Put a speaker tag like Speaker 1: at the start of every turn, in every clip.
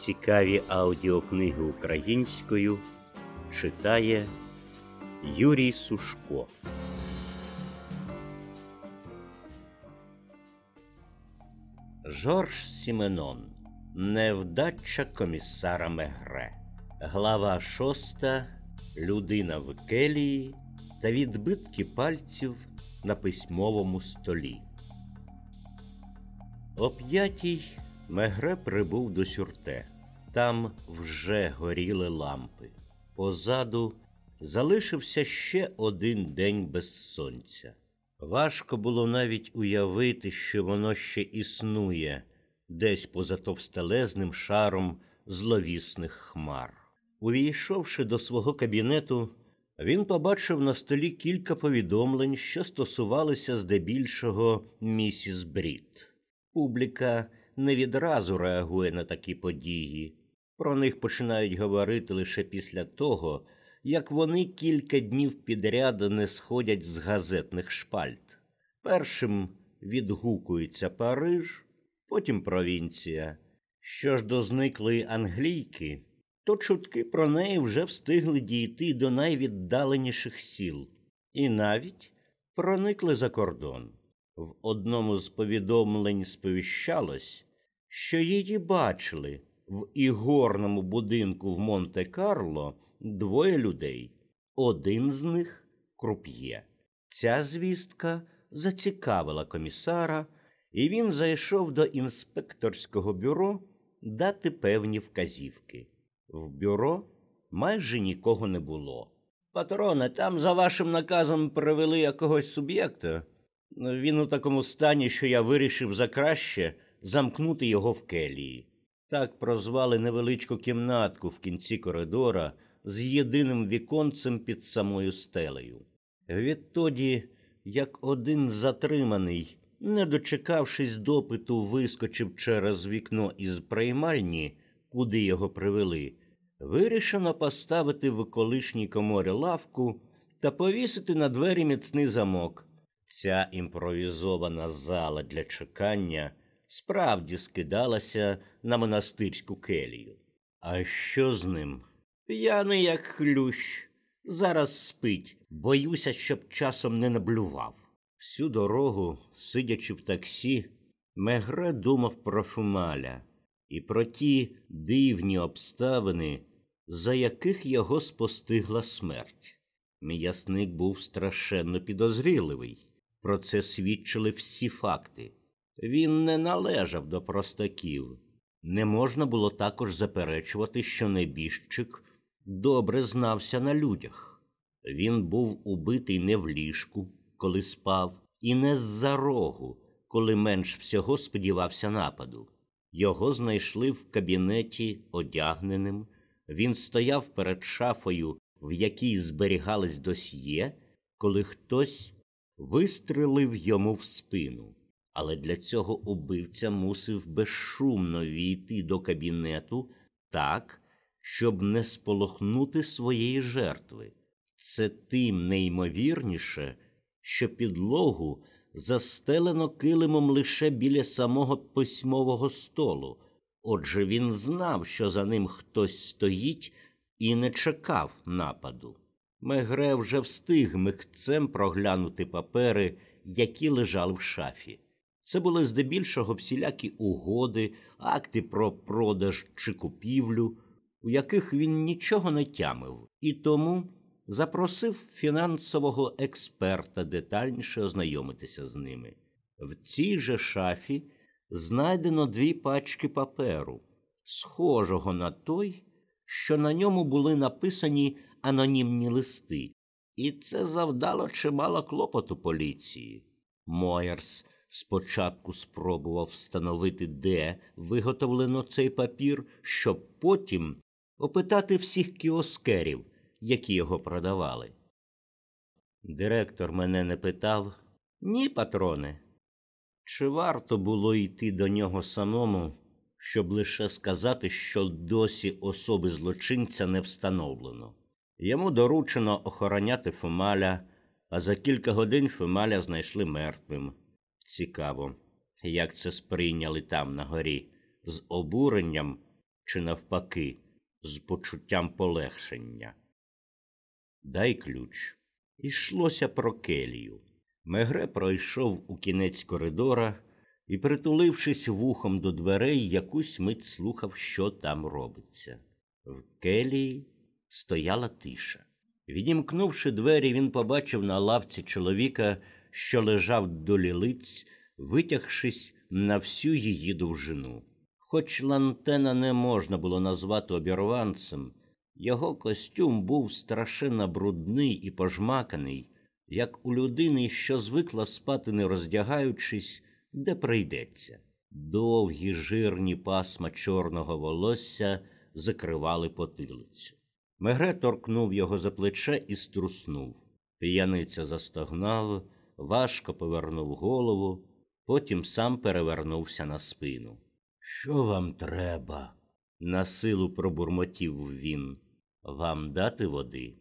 Speaker 1: Цікаві аудіокниги українською читає Юрій Сушко. Жорж Сіменон. Невдача комісара Мегре. Глава шоста. Людина в келії та відбитки пальців на письмовому столі. О п'ятій Мегре прибув до сюрте. Там вже горіли лампи. Позаду залишився ще один день без сонця. Важко було навіть уявити, що воно ще існує десь поза товстелезним шаром зловісних хмар. Увійшовши до свого кабінету, він побачив на столі кілька повідомлень, що стосувалися здебільшого місіс Брід. Публіка не відразу реагує на такі події. Про них починають говорити лише після того, як вони кілька днів підряд не сходять з газетних шпальт. Першим відгукується Париж, потім провінція. Що ж до зниклої англійки, то чутки про неї вже встигли дійти до найвіддаленіших сіл і навіть проникли за кордон. В одному з повідомлень сповіщалось, що її бачили в ігорному будинку в Монте-Карло двоє людей. Один з них круп'є. Ця звістка зацікавила комісара, і він зайшов до інспекторського бюро дати певні вказівки. В бюро майже нікого не було. Патроне, там за вашим наказом привели якогось суб'єкта. Він у такому стані, що я вирішив за краще замкнути його в келії. Так прозвали невеличку кімнатку в кінці коридора з єдиним віконцем під самою стелею. Відтоді, як один затриманий, не дочекавшись допиту, вискочив через вікно із приймальні, куди його привели, вирішено поставити в колишній коморі лавку та повісити на двері міцний замок. Ця імпровізована зала для чекання справді скидалася на монастирську келію. А що з ним? П'яний, як хлющ, зараз спить, боюся, щоб часом не наблював. Всю дорогу, сидячи в таксі, Мегре думав про Фумаля і про ті дивні обставини, за яких його спостигла смерть. М'ясник був страшенно підозріливий. Про це свідчили всі факти. Він не належав до простаків. Не можна було також заперечувати, що небіжчик добре знався на людях. Він був убитий не в ліжку, коли спав, і не з-за рогу, коли менш всього сподівався нападу. Його знайшли в кабінеті одягненим. Він стояв перед шафою, в якій зберігались досьє, коли хтось вистрелив йому в спину. Але для цього убивця мусив безшумно війти до кабінету так, щоб не сполохнути своєї жертви. Це тим неймовірніше, що підлогу застелено килимом лише біля самого письмового столу. Отже, він знав, що за ним хтось стоїть, і не чекав нападу. Мегре вже встиг михцем проглянути папери, які лежали в шафі. Це були здебільшого всілякі угоди, акти про продаж чи купівлю, у яких він нічого не тямив, і тому запросив фінансового експерта детальніше ознайомитися з ними. В цій же шафі знайдено дві пачки паперу, схожого на той, що на ньому були написані анонімні листи, і це завдало чимало клопоту поліції. Моєрс спочатку спробував встановити, де виготовлено цей папір, щоб потім опитати всіх кіоскерів, які його продавали. Директор мене не питав ні, патроне. Чи варто було йти до нього самому, щоб лише сказати, що досі особи злочинця не встановлено? Йому доручено охороняти Фомаля, а за кілька годин Фомаля знайшли мертвим. Цікаво, як це сприйняли там на горі, з обуренням чи навпаки, з почуттям полегшення. Дай ключ. Ішлося про келію. Мегре пройшов у кінець коридора і, притулившись вухом до дверей, якусь мить слухав, що там робиться. В келії стояла тиша. Відімкнувши двері, він побачив на лавці чоловіка, що лежав до лілиць, витягшись на всю її довжину. Хоч лантена не можна було назвати обірванцем, його костюм був страшенно брудний і пожмаканий, як у людини, що звикла спати, не роздягаючись, де прийдеться. Довгі жирні пасма чорного волосся закривали потилицю. Мегре торкнув його за плече і струснув. П'яниця застогнав, важко повернув голову, потім сам перевернувся на спину. Що вам треба? насилу пробурмотів він. Вам дати води?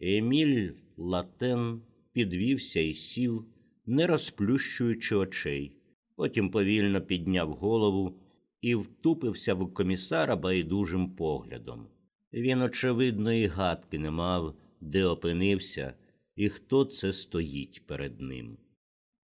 Speaker 1: Еміль Латен підвівся і сів, не розплющуючи очей. Потім повільно підняв голову і втупився в комісара байдужим поглядом. Він, очевидно, і гадки не мав, де опинився і хто це стоїть перед ним.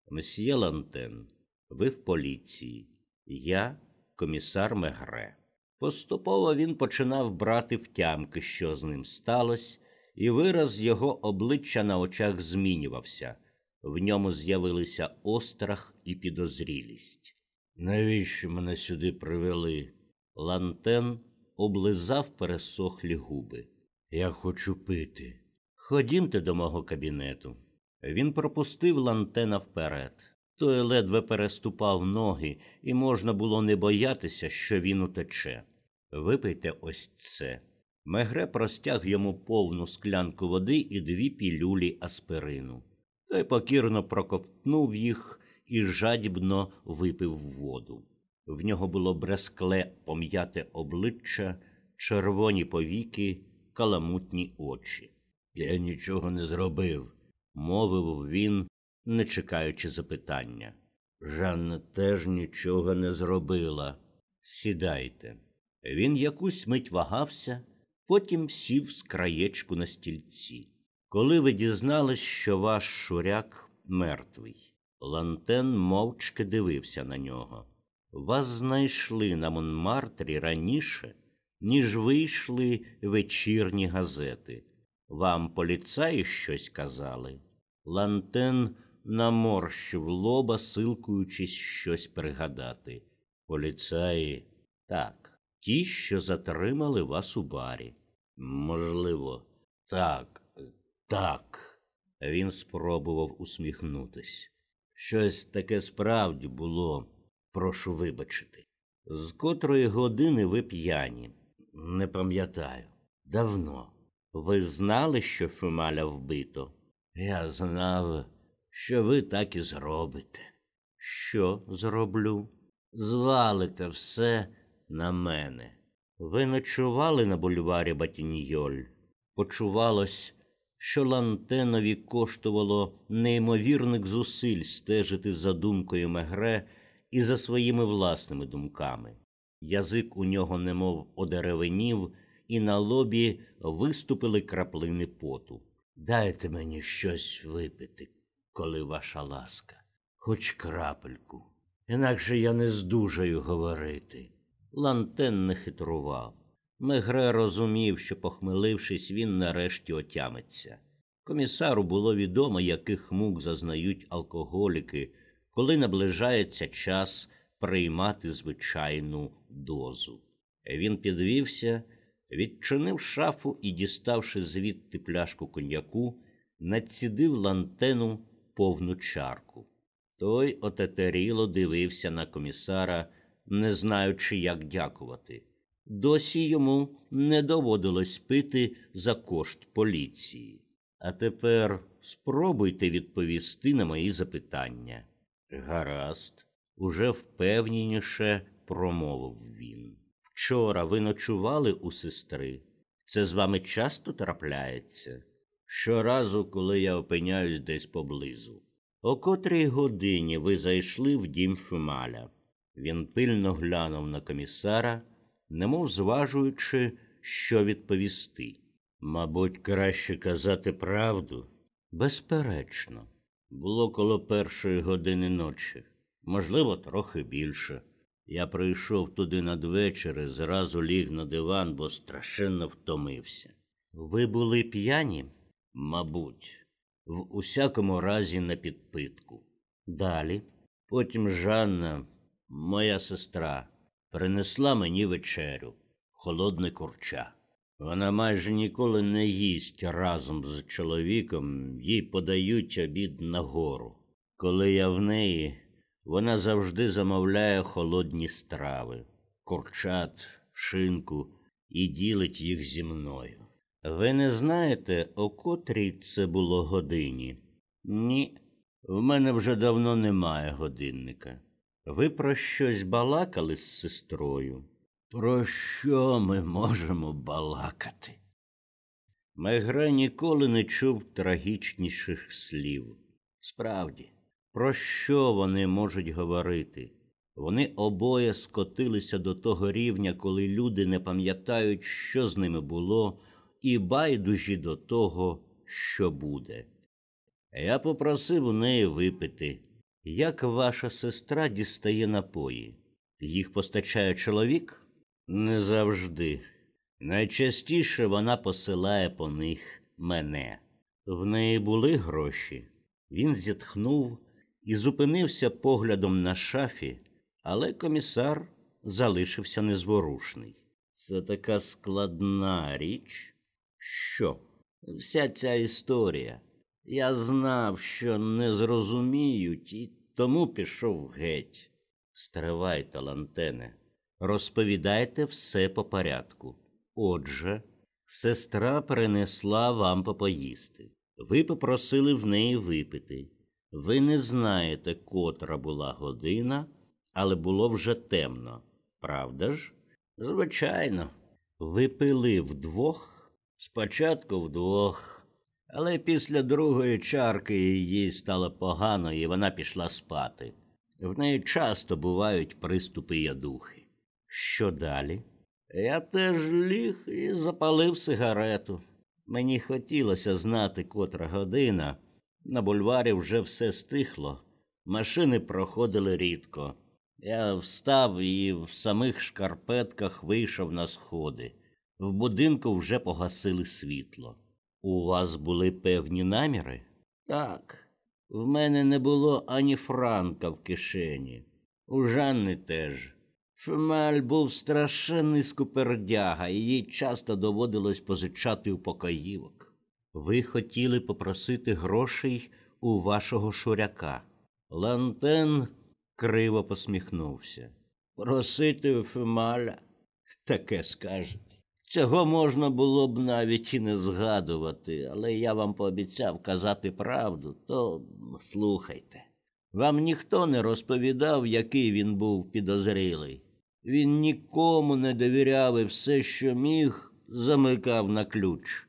Speaker 1: Месьє Лантен, ви в поліції, я комісар Мегре. Поступово він починав брати втямки, що з ним сталося, і вираз його обличчя на очах змінювався. В ньому з'явилися острах і підозрілість. Навіщо мене сюди привели? Лантен облизав пересохлі губи. Я хочу пити. Ходімте до мого кабінету. Він пропустив лантена вперед. Той ледве переступав ноги, і можна було не боятися, що він утече. Випийте ось це. Мегре простяг йому повну склянку води і дві пілюлі аспирину. Той покірно проковтнув їх і жадібно випив воду. В нього було брескле пом'яте обличчя, червоні повіки, каламутні очі. Я нічого не зробив, мовив він, не чекаючи запитання. Жанна теж нічого не зробила. Сідайте. Він якусь мить вагався, потім сів з краєчку на стільці. Коли ви дізнались, що ваш шуряк мертвий, Лантен мовчки дивився на нього. Вас знайшли на Монмартрі раніше, ніж вийшли вечірні газети. Вам поліцаї щось казали? Лантен наморщив лоба, силкуючись щось пригадати. Поліцаї так, ті, що затримали вас у барі. Можливо, так, так. Він спробував усміхнутись. Щось таке справді було, прошу вибачити. З котрої години ви п'яні? Не пам'ятаю. Давно. Ви знали, що Фемаля вбито? Я знав, що ви так і зробите. Що зроблю? Звалите все на мене. Ви ночували на бульварі Батіньйоль. Почувалось, що Лантенові коштувало неймовірних зусиль стежити за думкою Мегре і за своїми власними думками. Язик у нього немов одеревенів, і на лобі виступили краплини поту. Дайте мені щось випити, коли ваша ласка, хоч крапельку. Інакше я не здужаю говорити. Лантен не хитрував. Мегре розумів, що, похмелившись, він нарешті отямиться. Комісару було відомо, яких мук зазнають алкоголіки, коли наближається час приймати звичайну дозу. Він підвівся, відчинив шафу і, діставши звідти пляшку коньяку, націдив лантену повну чарку. Той отетеріло дивився на комісара, не знаючи, як дякувати. Досі йому не доводилось пити за кошт поліції. А тепер спробуйте відповісти на мої запитання. Гаразд, уже впевненіше промовив він. Вчора ви ночували у сестри. Це з вами часто трапляється? Щоразу, коли я опиняюсь десь поблизу. О котрій годині ви зайшли в дім Фемаля. Він пильно глянув на комісара, немов зважуючи, що відповісти. Мабуть, краще казати правду. Безперечно, було коло першої години ночі, можливо, трохи більше. Я прийшов туди надвечір і зразу ліг на диван, бо страшенно втомився. Ви були п'яні? Мабуть, в усякому разі на підпитку. Далі. Потім Жанна, моя сестра, принесла мені вечерю, холодне курча. Вона майже ніколи не їсть разом з чоловіком, їй подають обід нагору. Коли я в неї, вона завжди замовляє холодні страви, курчат, шинку і ділить їх зі мною. Ви не знаєте, о котрій це було годині? Ні, в мене вже давно немає годинника. Ви про щось балакали з сестрою? Про що ми можемо балакати? Мегре ніколи не чув трагічніших слів. Справді, про що вони можуть говорити? Вони обоє скотилися до того рівня, коли люди не пам'ятають, що з ними було, і байдужі до того, що буде. Я попросив у неї випити, як ваша сестра дістає напої. Їх постачає чоловік? Не завжди. Найчастіше вона посилає по них мене. В неї були гроші. Він зітхнув і зупинився поглядом на шафі, але комісар залишився незворушний. Це така складна річ. Що? Вся ця історія. Я знав, що не зрозуміють, і тому пішов геть. Стривай, талантене. Розповідайте все по порядку. Отже, сестра принесла вам попоїсти. Ви попросили в неї випити. Ви не знаєте, котра була година, але було вже темно. Правда ж? Звичайно, ви пили вдвох, спочатку вдвох, але після другої чарки їй стало погано, і вона пішла спати. В неї часто бувають приступи ядухи. Що далі? Я теж ліг і запалив сигарету. Мені хотілося знати, котра година. На бульварі вже все стихло, машини проходили рідко. Я встав і в самих шкарпетках вийшов на сходи. В будинку вже погасили світло. У вас були певні наміри? Так. В мене не було ані франка в кишені. У Жанни теж. Шумаль був страшенний скупердяга, і їй часто доводилось позичати у покоївок. Ви хотіли попросити грошей у вашого шуряка. Лантен криво посміхнувся. Просити Фемаля? Таке скажете. Цього можна було б навіть і не згадувати, але я вам пообіцяв казати правду, то слухайте. Вам ніхто не розповідав, який він був підозрілий. Він нікому не довіряв і все, що міг, замикав на ключ.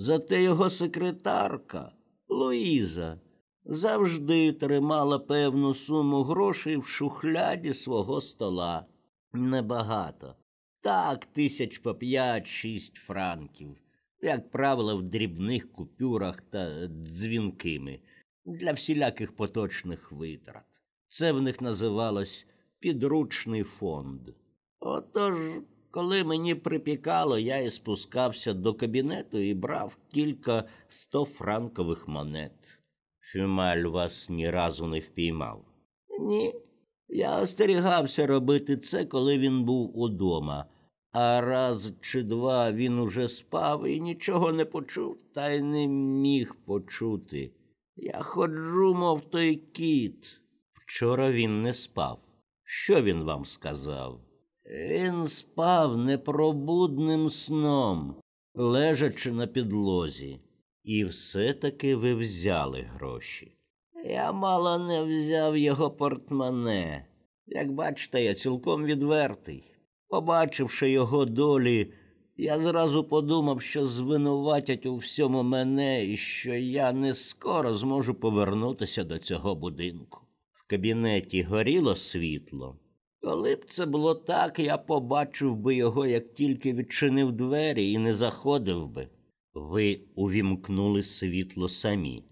Speaker 1: Зате його секретарка Луїза завжди тримала певну суму грошей в шухляді свого стола. Небагато. Так, тисяч по п'ять-шість франків, як правило, в дрібних купюрах та дзвінкими для всіляких поточних витрат. Це в них називалось підручний фонд. Отож, коли мені припікало, я і спускався до кабінету і брав кілька стофранкових монет. Фюмаль вас ні разу не впіймав. Ні. Я остерігався робити це, коли він був удома, а раз чи два він уже спав і нічого не почув, та й не міг почути. Я ходжу, мов той кіт. Вчора він не спав. Що він вам сказав? Він спав непробудним сном, лежачи на підлозі. І все-таки ви взяли гроші. Я мало не взяв його портмоне. Як бачите, я цілком відвертий. Побачивши його долі, я зразу подумав, що звинуватять у всьому мене і що я не скоро зможу повернутися до цього будинку. В кабінеті горіло світло. Коли б це було так, я побачив би його, як тільки відчинив двері і не заходив би. Ви увімкнули світло самі.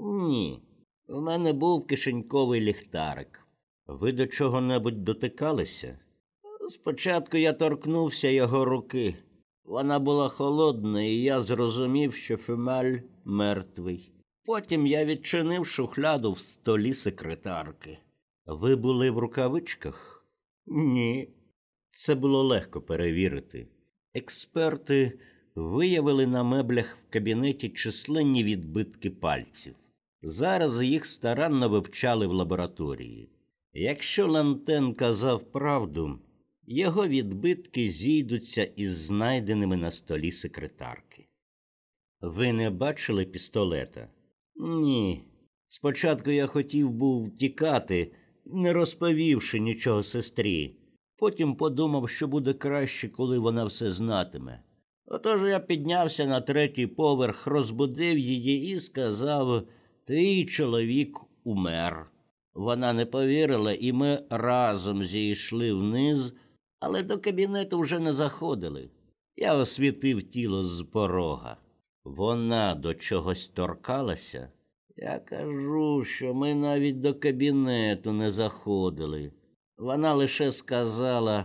Speaker 1: Ні. У мене був кишеньковий ліхтарик. Ви до чого-небудь дотикалися? Спочатку я торкнувся його руки. Вона була холодна, і я зрозумів, що Фемаль мертвий. Потім я відчинив шухляду в столі секретарки. Ви були в рукавичках? Ні. Це було легко перевірити. Експерти виявили на меблях в кабінеті численні відбитки пальців. Зараз їх старанно вивчали в лабораторії. Якщо Лантен казав правду, його відбитки зійдуться із знайденими на столі секретарки. Ви не бачили пістолета? Ні. Спочатку я хотів був втікати, не розповівши нічого сестрі. Потім подумав, що буде краще, коли вона все знатиме. Отож я піднявся на третій поверх, розбудив її і сказав Твій чоловік умер. Вона не повірила, і ми разом зійшли вниз, але до кабінету вже не заходили. Я освітив тіло з порога. Вона до чогось торкалася. Я кажу, що ми навіть до кабінету не заходили. Вона лише сказала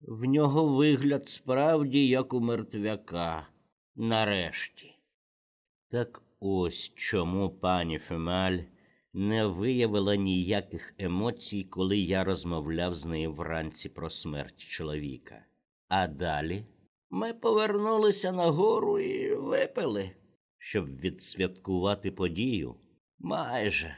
Speaker 1: в нього вигляд справді, як у мертвяка. Нарешті. Так ось чому пані Фемаль не виявила ніяких емоцій, коли я розмовляв з нею вранці про смерть чоловіка. А далі ми повернулися нагору і випили, щоб відсвяткувати подію. Майже.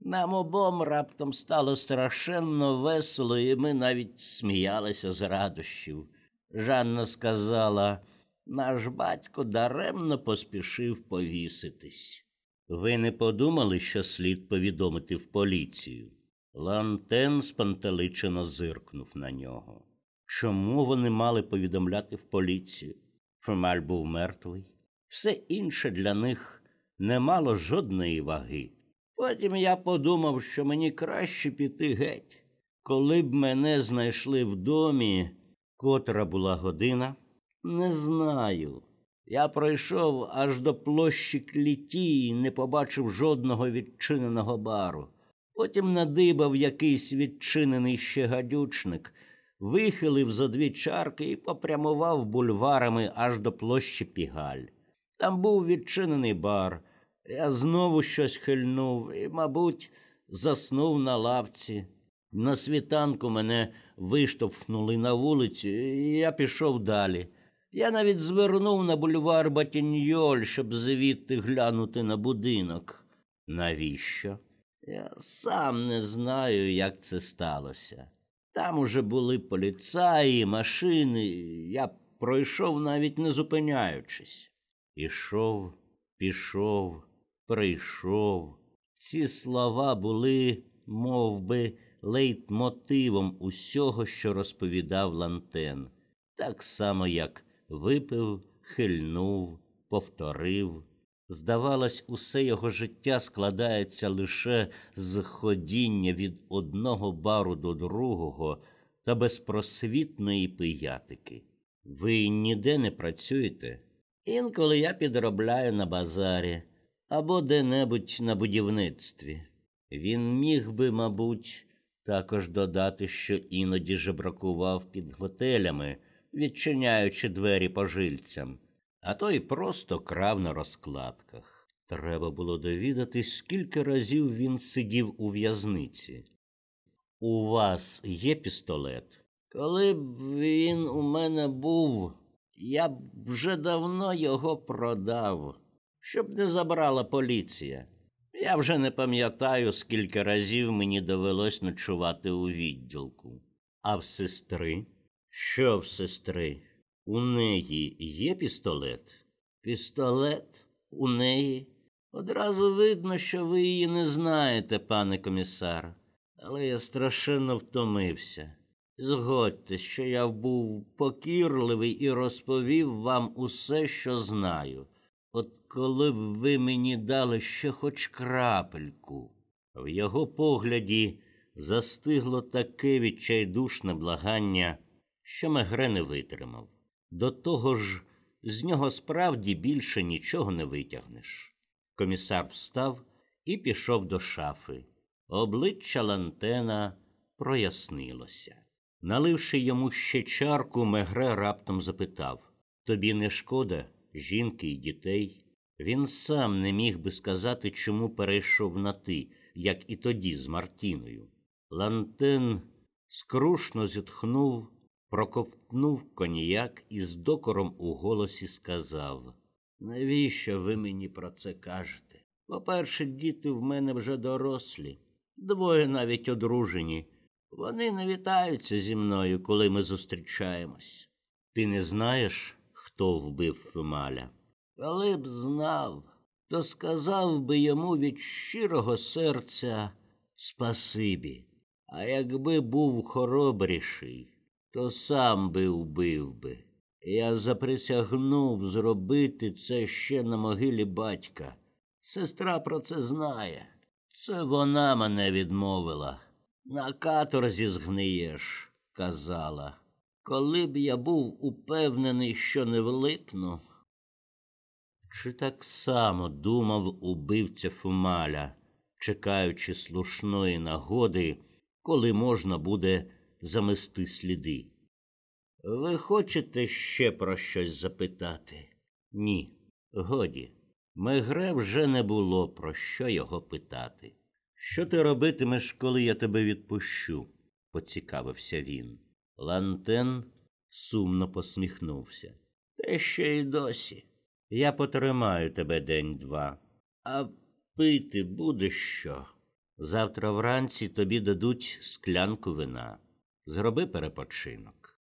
Speaker 1: Нам обом раптом стало страшенно весело, і ми навіть сміялися з радощів. Жанна сказала, наш батько даремно поспішив повіситись. Ви не подумали, що слід повідомити в поліцію? Лантен спантеличено зиркнув на нього. Чому вони мали повідомляти в поліцію? Фемаль був мертвий. Все інше для них не мало жодної ваги. Потім я подумав, що мені краще піти геть. Коли б мене знайшли в домі, котра була година, не знаю. Я пройшов аж до площі кліті і не побачив жодного відчиненого бару. Потім надибав якийсь відчинений ще гадючник, вихилив зо дві чарки і попрямував бульварами аж до площі Пігаль. Там був відчинений бар. Я знову щось хильнув і, мабуть, заснув на лавці. На світанку мене виштовхнули на вулицю, і я пішов далі. Я навіть звернув на бульвар Батіньоль, щоб звідти глянути на будинок. Навіщо? Я сам не знаю, як це сталося. Там уже були поліцаї, машини, я пройшов навіть не зупиняючись. Пішов, пішов, прийшов. Ці слова були, мов би, лейтмотивом усього, що розповідав Лантен, так само, як випив, хильнув, повторив. Здавалось, усе його життя складається лише з ходіння від одного бару до другого та безпросвітної пиятики. Ви ніде не працюєте? Інколи я підробляю на базарі або де-небудь на будівництві. Він міг би, мабуть, також додати, що іноді жебракував під готелями, відчиняючи двері пожильцям, а то й просто крав на розкладках. Треба було довідатись, скільки разів він сидів у в'язниці. У вас є пістолет? Коли б він у мене був, я б вже давно його продав, щоб не забрала поліція. Я вже не пам'ятаю, скільки разів мені довелось ночувати у відділку. А в сестри? Що в сестри? У неї є пістолет? Пістолет? У неї? Одразу видно, що ви її не знаєте, пане комісар, але я страшенно втомився. Згодьте, що я був покірливий і розповів вам усе, що знаю. От коли б ви мені дали ще хоч крапельку. В його погляді застигло таке відчайдушне благання, що Мегре не витримав. До того ж, з нього справді більше нічого не витягнеш. Комісар встав і пішов до шафи. Обличчя Лантена прояснилося. Наливши йому ще чарку, Мегре раптом запитав Тобі не шкода, жінки й дітей? Він сам не міг би сказати, чому перейшов на ти, як і тоді з Мартіною. Лантен скрушно зітхнув, проковтнув коньяк і з докором у голосі сказав Навіщо ви мені про це кажете? По-перше, діти в мене вже дорослі, двоє навіть одружені. Вони не вітаються зі мною, коли ми зустрічаємось. Ти не знаєш, хто вбив Фемаля? Коли б знав, то сказав би йому від щирого серця спасибі. А якби був хоробріший, то сам би вбив би. Я заприсягнув зробити це ще на могилі батька. Сестра про це знає. Це вона мене відмовила. На каторзі згниєш, казала. Коли б я був упевнений, що не влипну. Чи так само думав убивця Фумаля, чекаючи слушної нагоди, коли можна буде замести сліди? Ви хочете ще про щось запитати? Ні, годі. Мегре вже не було про що його питати. Що ти робитимеш, коли я тебе відпущу? поцікавився він. Лантен сумно посміхнувся. Те ще й досі. Я потримаю тебе день-два. А пити будеш що? Завтра вранці тобі дадуть склянку вина. Зроби перепочинок.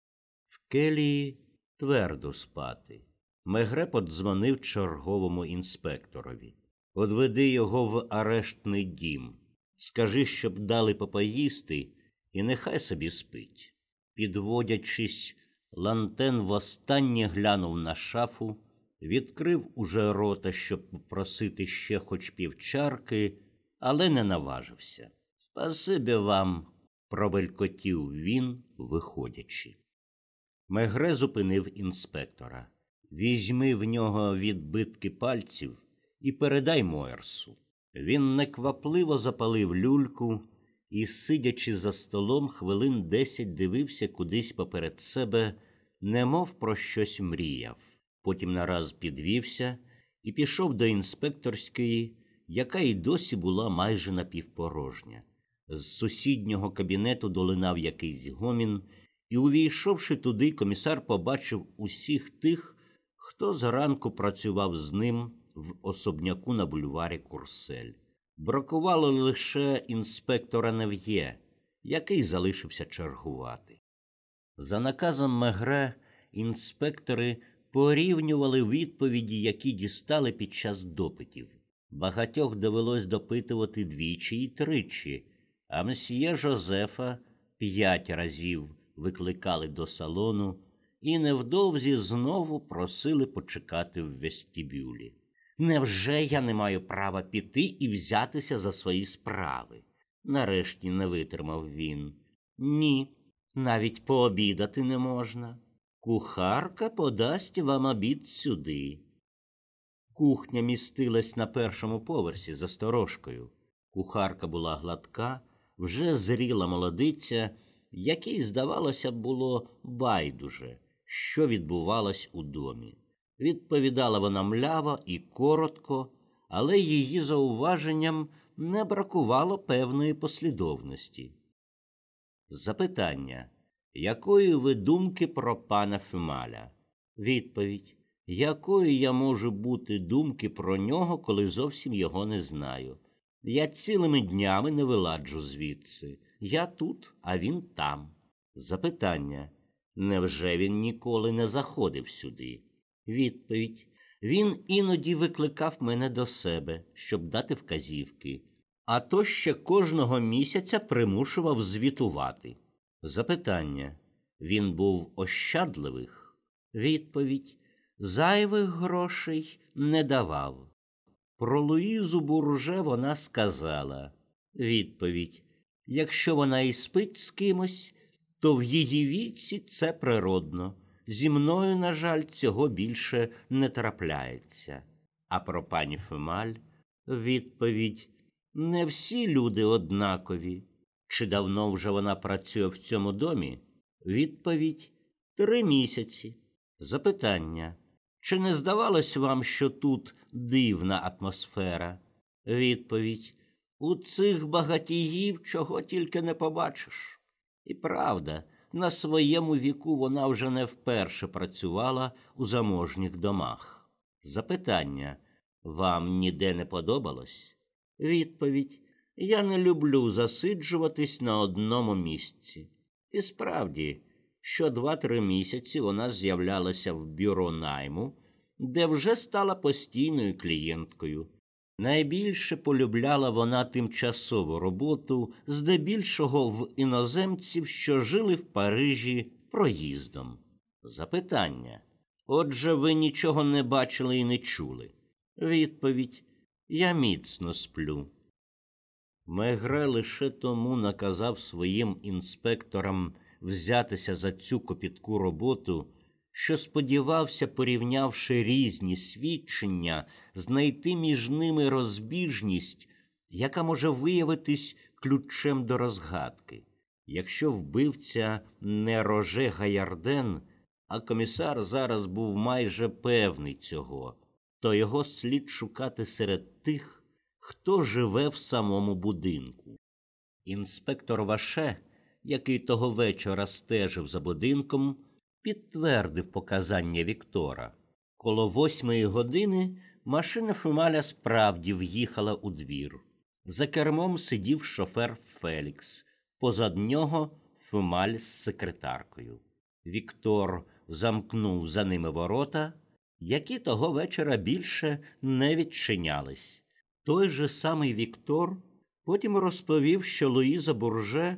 Speaker 1: В келії твердо спати. Мегре подзвонив черговому інспекторові. Одведи його в арештний дім. Скажи, щоб дали попоїсти, і нехай собі спить. Підводячись, Лантен востаннє глянув на шафу, відкрив уже рота, щоб попросити ще хоч півчарки, але не наважився. Спасибі вам, пробелькотів він, виходячи. Мегре зупинив інспектора. Візьми в нього відбитки пальців і передай Мойерсу. Він неквапливо запалив люльку і, сидячи за столом, хвилин десять дивився кудись поперед себе, немов про щось мріяв. Потім нараз підвівся і пішов до інспекторської, яка й досі була майже напівпорожня. З сусіднього кабінету долинав якийсь гомін, і, увійшовши туди, комісар побачив усіх тих, хто зранку працював з ним в особняку на бульварі Курсель. Бракувало лише інспектора Нев'є, який залишився чергувати. За наказом Мегре інспектори порівнювали відповіді, які дістали під час допитів. Багатьох довелось допитувати двічі і тричі, а мсьє Жозефа п'ять разів викликали до салону і невдовзі знову просили почекати в вестибюлі. Невже я не маю права піти і взятися за свої справи? Нарешті не витримав він. Ні, навіть пообідати не можна. Кухарка подасть вам обід сюди. Кухня містилась на першому поверсі за сторожкою. Кухарка була гладка, вже зріла молодиця, якій, здавалося, було байдуже, що відбувалось у домі. Відповідала вона мляво і коротко, але її зауваженням не бракувало певної послідовності. Запитання якої ви думки про пана Фемаля? Відповідь якої я можу бути думки про нього, коли зовсім його не знаю? Я цілими днями не виладжу звідси. Я тут, а він там. Запитання невже він ніколи не заходив сюди? Відповідь він іноді викликав мене до себе, щоб дати вказівки, а то ще кожного місяця примушував звітувати. Запитання він був ощадливих? Відповідь зайвих грошей не давав. Про Луїзу Бурже вона сказала відповідь Якщо вона і спить з кимось, то в її віці це природно. Зі мною, на жаль, цього більше не трапляється. А про пані Фемаль відповідь не всі люди однакові. Чи давно вже вона працює в цьому домі? Відповідь три місяці. Запитання. Чи не здавалось вам, що тут дивна атмосфера? Відповідь у цих багатіїв чого тільки не побачиш. І правда, на своєму віку вона вже не вперше працювала у заможніх домах. Запитання вам ніде не подобалось? Відповідь Я не люблю засиджуватись на одному місці. І справді, що два-три місяці вона з'являлася в бюро найму, де вже стала постійною клієнткою. Найбільше полюбляла вона тимчасову роботу, здебільшого в іноземців, що жили в Парижі проїздом. Запитання. Отже, ви нічого не бачили і не чули. Відповідь Я міцно сплю. Мегре лише тому наказав своїм інспекторам взятися за цю копітку роботу, що сподівався, порівнявши різні свідчення, знайти між ними розбіжність, яка може виявитись ключем до розгадки. Якщо вбивця не роже Гаярден, а комісар зараз був майже певний цього, то його слід шукати серед тих, хто живе в самому будинку. Інспектор Ваше, який того вечора стежив за будинком, підтвердив показання Віктора. Коло восьмої години машина Фемаля справді в'їхала у двір. За кермом сидів шофер Фелікс, позад нього Фемаль з секретаркою. Віктор замкнув за ними ворота, які того вечора більше не відчинялись. Той же самий Віктор потім розповів, що Луїза Бурже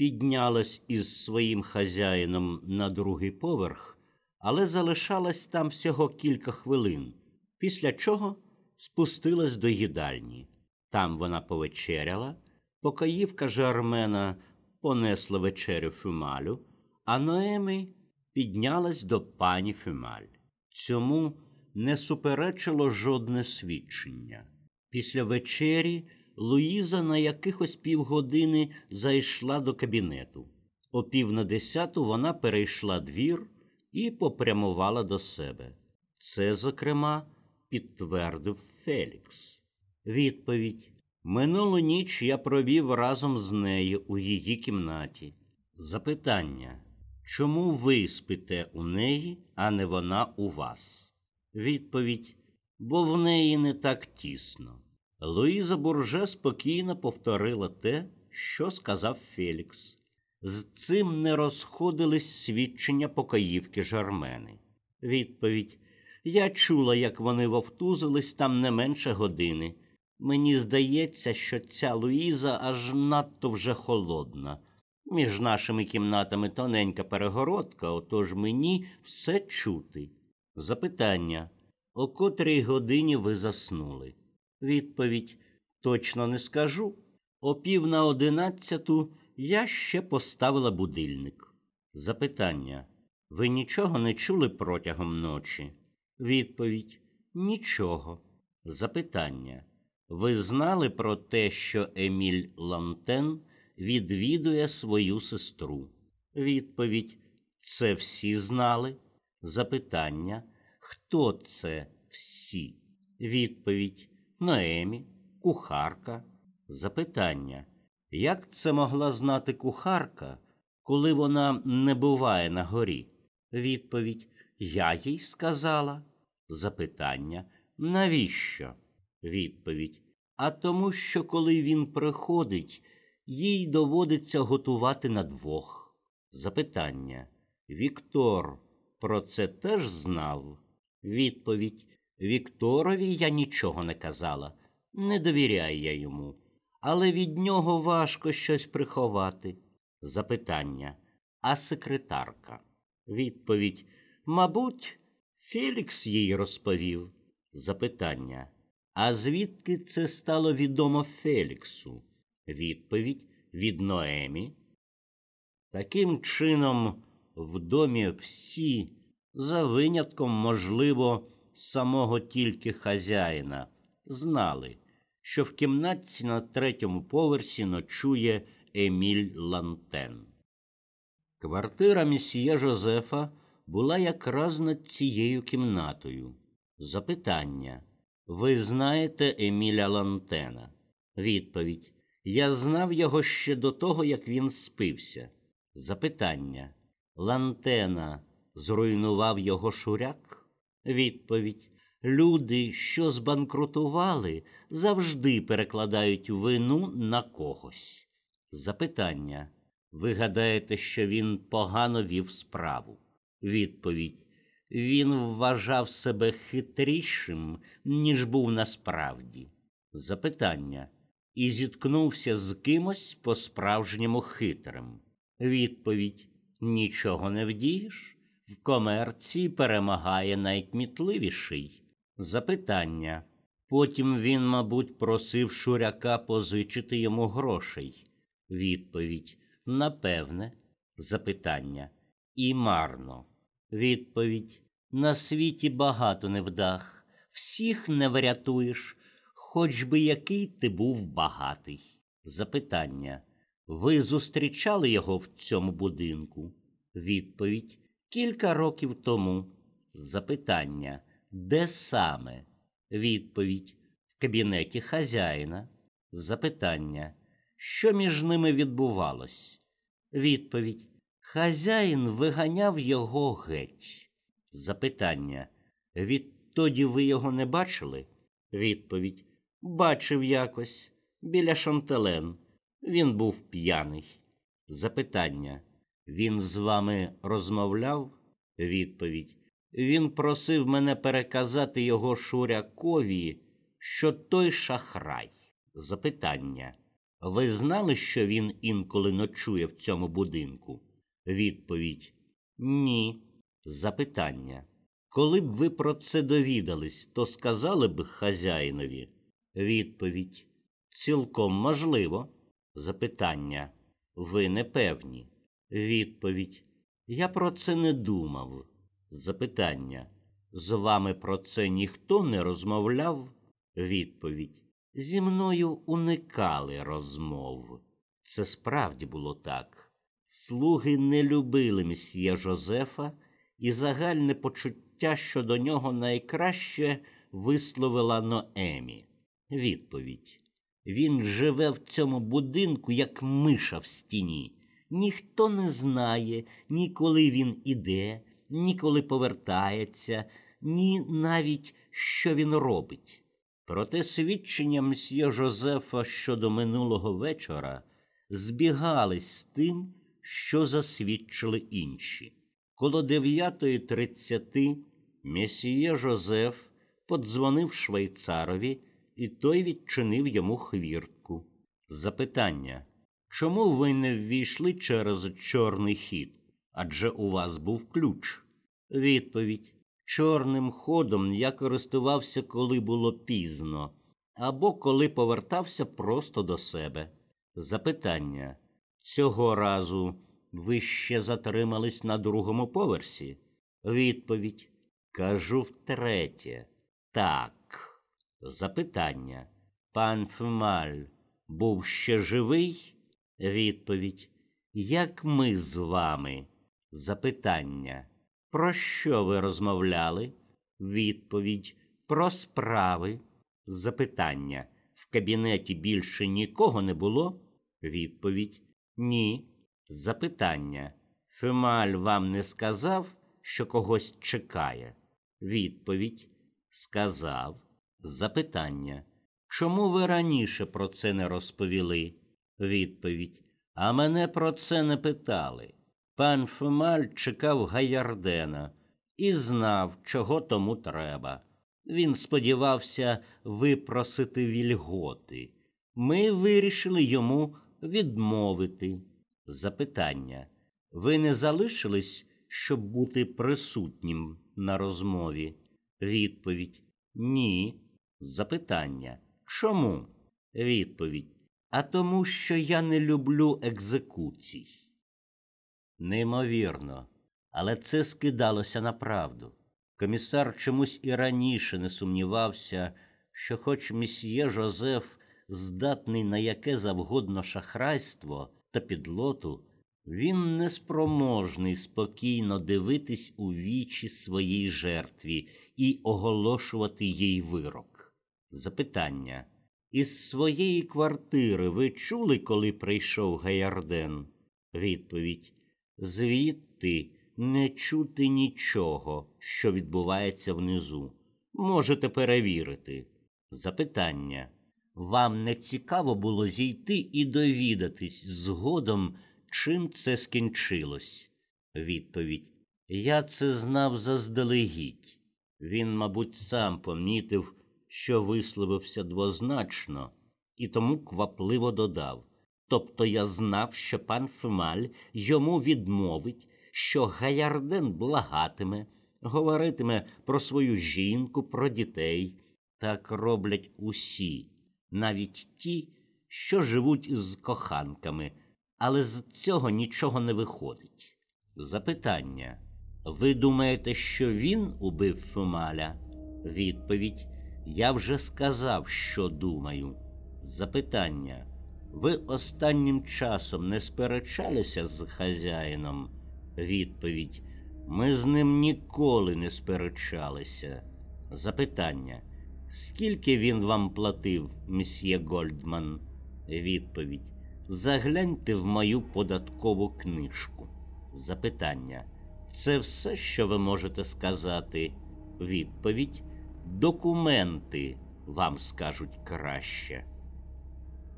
Speaker 1: піднялась із своїм хазяїном на другий поверх, але залишалась там всього кілька хвилин, після чого спустилась до їдальні. Там вона повечеряла, покоївка Жармена понесла вечерю Фюмалю, а Ноеми піднялась до пані Фюмаль. Цьому не суперечило жодне свідчення. Після вечері Луїза на якихось півгодини зайшла до кабінету. О пів на десяту вона перейшла двір і попрямувала до себе. Це, зокрема, підтвердив Фелікс. Відповідь Минулу ніч я провів разом з нею у її кімнаті. Запитання Чому ви спите у неї, а не вона у вас? Відповідь Бо в неї не так тісно. Луїза Бурже спокійно повторила те, що сказав Фелікс. З цим не розходились свідчення покоївки Жармени. Відповідь Я чула, як вони вовтузились там не менше години. Мені здається, що ця Луїза аж надто вже холодна. Між нашими кімнатами тоненька перегородка, отож мені все чути. Запитання, о котрій годині ви заснули? Відповідь точно не скажу. О пів на одинадцяту я ще поставила будильник. Запитання. Ви нічого не чули протягом ночі? Відповідь Нічого. Запитання. Ви знали про те, що Еміль Лантен відвідує свою сестру? Відповідь Це всі знали. Запитання. Хто це всі? Відповідь Ноемі, кухарка. Запитання. Як це могла знати кухарка, коли вона не буває на горі? Відповідь Я їй сказала. Запитання. Навіщо? Відповідь. А тому, що коли він приходить, їй доводиться готувати на двох. Запитання. Віктор про це теж знав? Відповідь Вікторові я нічого не казала, не довіряю я йому, але від нього важко щось приховати. Запитання. А секретарка? Відповідь. Мабуть, Фелікс їй розповів. Запитання. А звідки це стало відомо Феліксу? Відповідь від Ноемі? Таким чином, в домі всі, за винятком, можливо, самого тільки хазяїна, знали, що в кімнатці на третьому поверсі ночує Еміль Лантен. Квартира місьє Жозефа була якраз над цією кімнатою. Запитання. Ви знаєте Еміля Лантена? Відповідь. Я знав його ще до того, як він спився. Запитання. Лантена зруйнував його шуряк? Відповідь. Люди, що збанкрутували, завжди перекладають вину на когось. Запитання. Ви гадаєте, що він погано вів справу? Відповідь. Він вважав себе хитрішим, ніж був насправді. Запитання. І зіткнувся з кимось по справжньому хитрим. Відповідь. Нічого не вдієш. В комерції перемагає найкмітливіший. Запитання. Потім він, мабуть, просив Шуряка позичити йому грошей. Відповідь. Напевне, запитання. І марно. Відповідь. На світі багато невдах. Всіх не врятуєш, хоч би який ти був багатий. Запитання. Ви зустрічали його в цьому будинку? Відповідь. Кілька років тому. Запитання. Де саме? Відповідь. В кабінеті хазяїна. Запитання. Що між ними відбувалось? Відповідь. Хазяїн виганяв його геть. Запитання. Відтоді ви його не бачили? Відповідь. Бачив якось. Біля шантелен. Він був п'яний. Запитання. Він з вами розмовляв? Відповідь. Він просив мене переказати його Шурякові, що той шахрай. Запитання. Ви знали, що він інколи ночує в цьому будинку? Відповідь. Ні. Запитання. Коли б ви про це довідались, то сказали б хазяїнові? Відповідь. Цілком можливо. Запитання. Ви не певні. Відповідь. Я про це не думав. Запитання. З вами про це ніхто не розмовляв? Відповідь. Зі мною уникали розмов. Це справді було так. Слуги не любили мсьє Жозефа, і загальне почуття щодо нього найкраще висловила Ноемі. Відповідь. Він живе в цьому будинку, як миша в стіні. Ніхто не знає, ні коли він іде, ні коли повертається, ні навіть що він робить. Проте свідчення мсьє Жозефа щодо минулого вечора збігались з тим, що засвідчили інші. Коло 9.30 месьє Жозеф подзвонив швейцарові, і той відчинив йому хвіртку. Запитання чому ви не ввійшли через чорний хід? Адже у вас був ключ? Відповідь Чорним ходом я користувався, коли було пізно, або коли повертався просто до себе. Запитання цього разу ви ще затримались на другому поверсі? Відповідь Кажу втретє. Так. Запитання. Пан Фемаль був ще живий? Відповідь. Як ми з вами? Запитання. Про що ви розмовляли? Відповідь про справи. Запитання. В кабінеті більше нікого не було? Відповідь Ні. Запитання. Фемаль вам не сказав, що когось чекає? Відповідь Сказав. Запитання. Чому ви раніше про це не розповіли? Відповідь. А мене про це не питали. Пан Фемаль чекав Гаярдена і знав, чого тому треба. Він сподівався випросити вільготи. Ми вирішили йому відмовити. Запитання. Ви не залишились, щоб бути присутнім на розмові? Відповідь Ні. Запитання. Чому? Відповідь. А тому, що я не люблю екзекуцій. Неймовірно, але це скидалося на правду. Комісар чомусь і раніше не сумнівався, що, хоч місьє Жозеф здатний на яке завгодно шахрайство та підлоту, він неспроможний спокійно дивитись у вічі своїй жертві і оголошувати їй вирок. Запитання. Із своєї квартири ви чули, коли прийшов Гаярден? Відповідь. Звідти не чути нічого, що відбувається внизу. Можете перевірити. Запитання. Вам не цікаво було зійти і довідатись згодом, чим це скінчилось? Відповідь. Я це знав заздалегідь. Він, мабуть, сам помітив, що висловився двозначно, і тому квапливо додав. Тобто я знав, що пан Фемаль йому відмовить, що Гаярден благатиме, говоритиме про свою жінку, про дітей. Так роблять усі, навіть ті, що живуть з коханками, але з цього нічого не виходить. Запитання. Ви думаєте, що він убив Фемаля? Відповідь. Я вже сказав, що думаю. Запитання. Ви останнім часом не сперечалися з хазяїном? Відповідь. Ми з ним ніколи не сперечалися. Запитання. Скільки він вам платив, мсьє Гольдман? Відповідь. Загляньте в мою податкову книжку. Запитання. Це все, що ви можете сказати? Відповідь. Документи вам скажуть краще.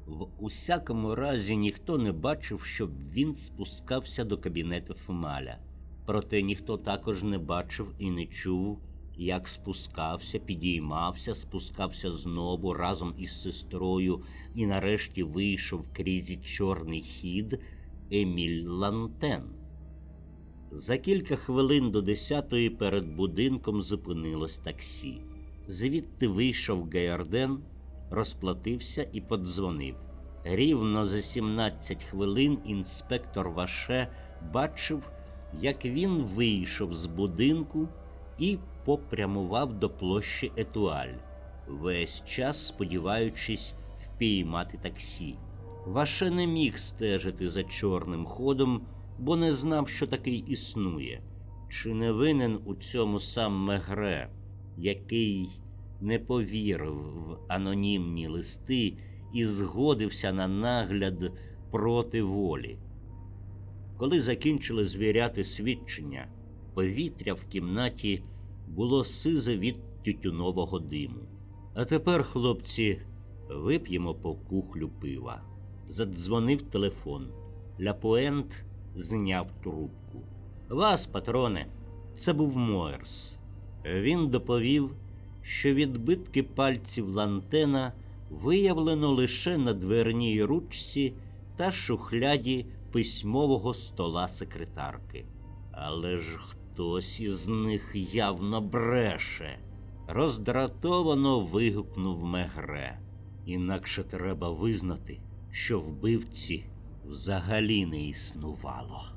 Speaker 1: В усякому разі ніхто не бачив, щоб він спускався до кабінету Фемаля. Проте ніхто також не бачив і не чув, як спускався, підіймався, спускався знову разом із сестрою і нарешті вийшов крізь чорний хід Еміль Лантен. За кілька хвилин до десятої перед будинком зупинилось таксі. Звідти вийшов Гайарден, розплатився і подзвонив. Рівно за 17 хвилин інспектор Ваше бачив, як він вийшов з будинку і попрямував до площі Етуаль, весь час сподіваючись впіймати таксі. Ваше не міг стежити за чорним ходом, бо не знав, що такий існує. Чи не винен у цьому сам Мегре, який не повірив в анонімні листи і згодився на нагляд проти волі? Коли закінчили звіряти свідчення, повітря в кімнаті було сизе від тютюнового диму. А тепер, хлопці, вип'ємо по кухлю пива. Задзвонив телефон. Ляпуент зняв трубку. Вас, патроне, це був Мойерс. Він доповів, що відбитки пальців лантена виявлено лише на дверній ручці та шухляді письмового стола секретарки. Але ж хтось із них явно бреше. Роздратовано вигукнув Мегре. Інакше треба визнати, що вбивці взагалі не існувало.